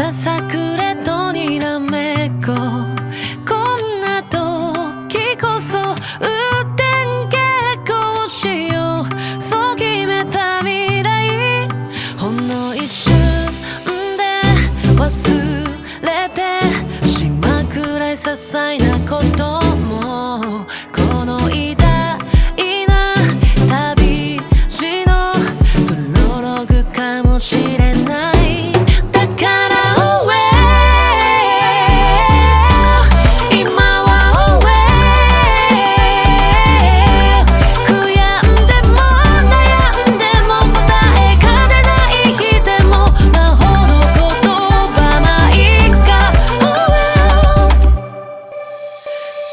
ささくれとにらめっこ。こんな時こそ運転結婚しよう。そう決めた未来。ほんの一瞬で忘れてしまくらい些細なこと。も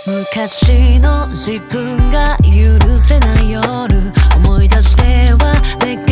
昔の自分が許せない夜思い出してはでき